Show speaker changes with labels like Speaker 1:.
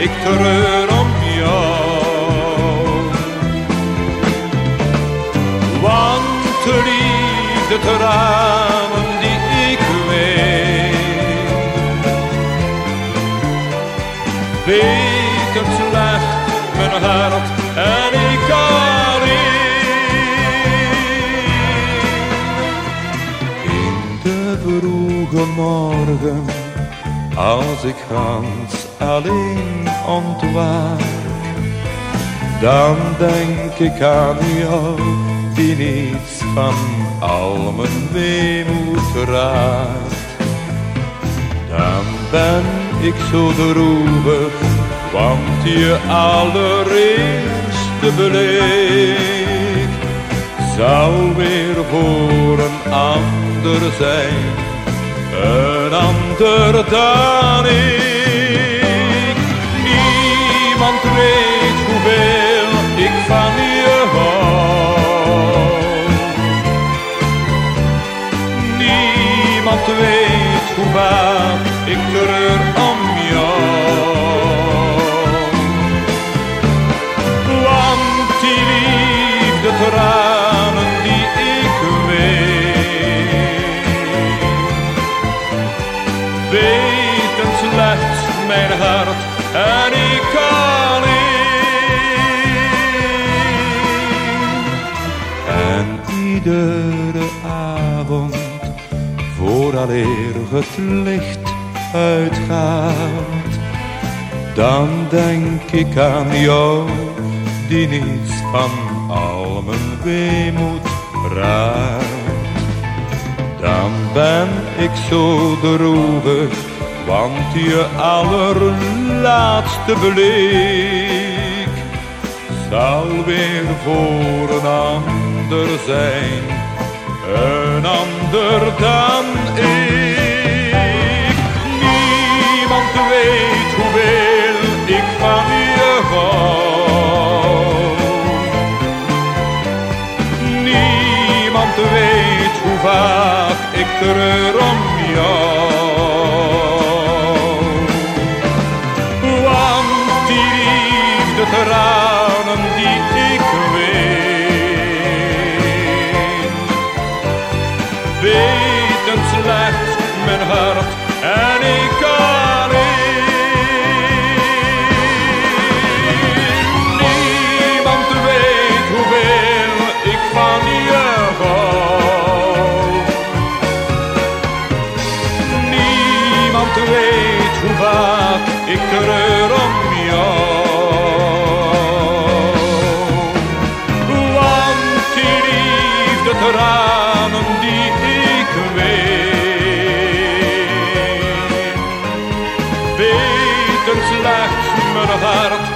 Speaker 1: ik treur om jou. Want de liefde tranen die ik weet, het slecht mijn hart en ik alleen. In de vroege morgen, als ik gans alleen ontwaak, dan denk ik aan jou die niets van al mijn weemoed raakt. Dan ben ik zo droevig, want je allereerste blik zou weer voor een ander zijn, een ander dan ik. Mijn hart en ik alleen. En iedere avond, vooraleer het licht uitgaat, dan denk ik aan jou, die niets van al mijn weemoed raakt. Dan ben ik zo droevig, want je allerlaatste blik zal weer voor een ander zijn, een ander dan ik. Niemand weet hoeveel ik van je hou. Niemand weet hoe vaak ik treur om jou. ik treur om jou. Want die liefde tranen die ik weet, weten slechts mijn hart